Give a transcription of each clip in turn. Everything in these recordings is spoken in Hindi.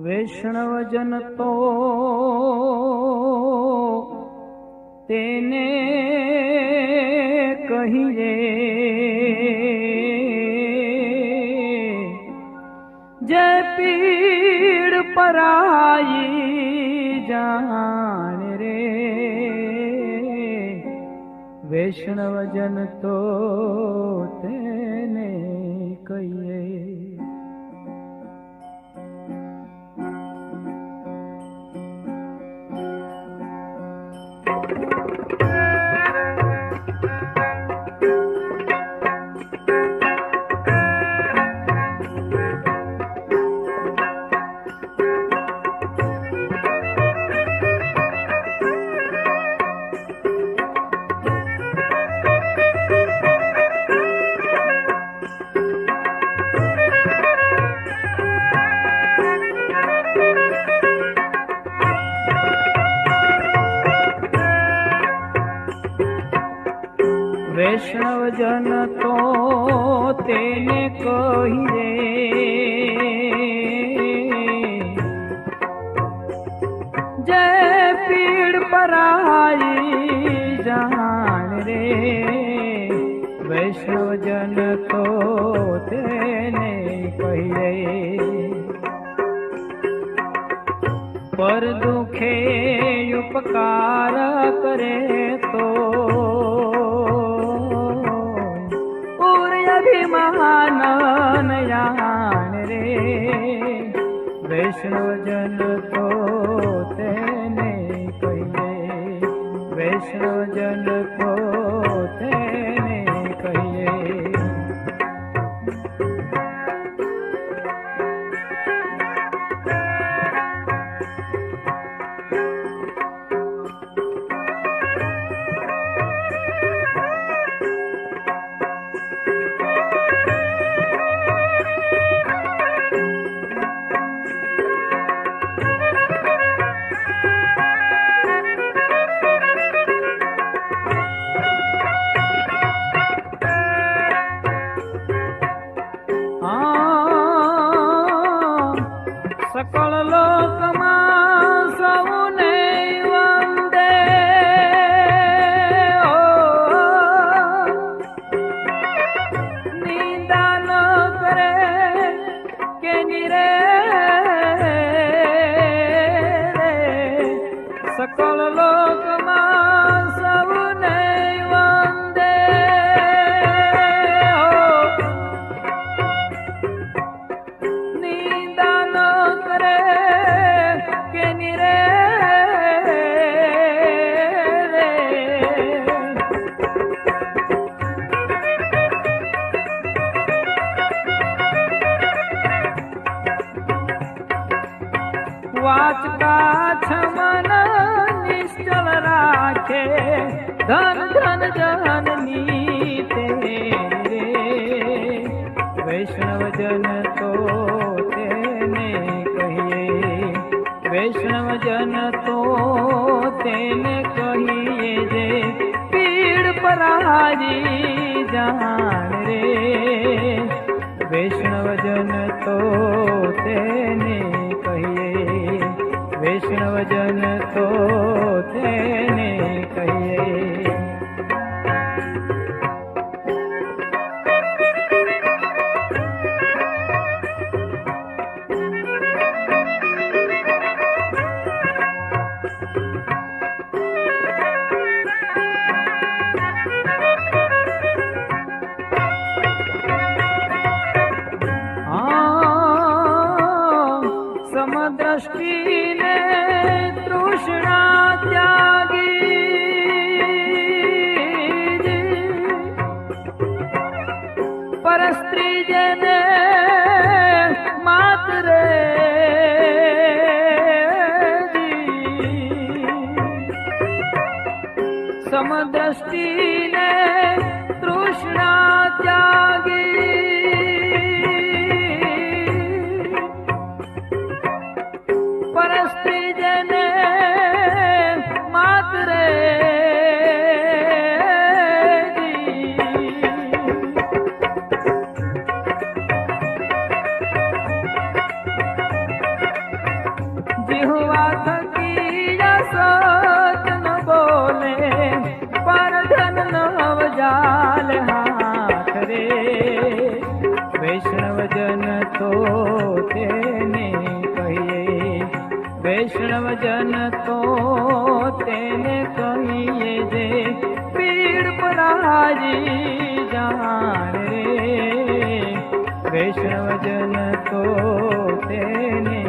वैष्णव जन तो तेने कहिए। जय पीड़ पराई जान रे। वैष्णव जन तो तेने कहिए। ही रे जय पीड़ पराई जहान रे वैष्णव जन तो तेने कही रे पर दुखे उपकार करे तो उर्य भी महाना વૈષ્ણવજન તો તેને કહીએ વૈષ્ણવજન તો सकल लोकम नील रेरे सकल राखे धन धन जननी तेरे वैष्णव जन तो तेने कहिए, वैष्णव जन तो तेने कहिए जे पीड़ पराजी जान रे। वैष्णव जन तो तेरे समदृष्टिने तृष्णा त्यागी परस्त्रीजने मातरे समदृष्टिने तृष्णा त्यागी जन तो तेने कहिए वैष्णव जन तो तेने कहिए जे पीड़ पराजी जान रे वैष्णव जन तो तेने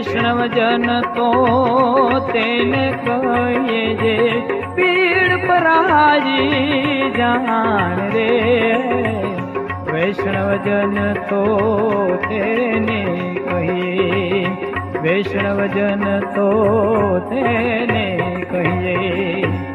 વૈષ્ણવજન તો તેને કહીએ જે, પીડ પરાજી જાણ રે. વૈષ્ણવજન તો તેને કહીએ, વૈષ્ણવજન તો તેને કહીએ.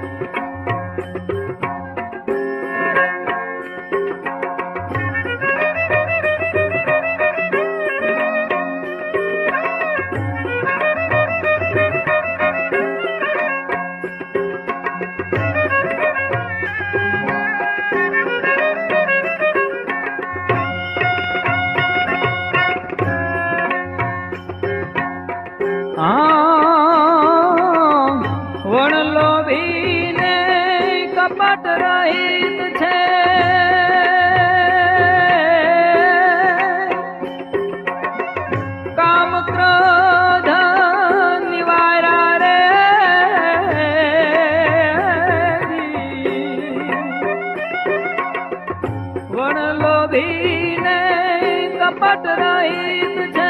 पट रही तुझे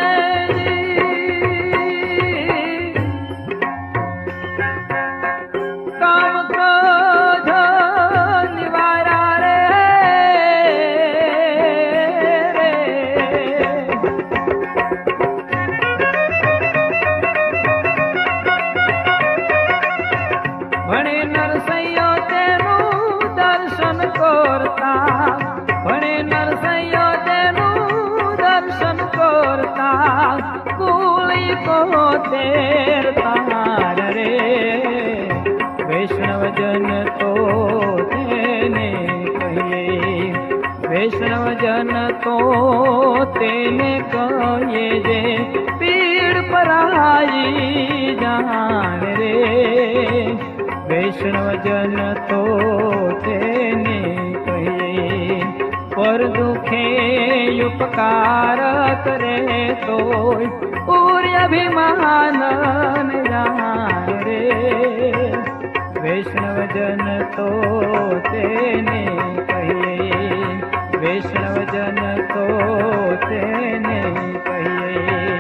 को तेरता हार रे। वैष्णव जन तो तेने कहिए वैष्णव जन तो तेने कहिए जे पीड़ पर आई जान रे। वैष्णव जन तो तेने कहिए पर दुखे उपकार करे तो भिमान विष्ण जन तोनि कये विष्णु जन तो तेने कहिए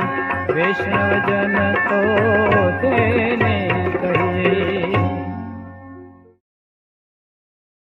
विष्ण जन तोतेनि कहिए।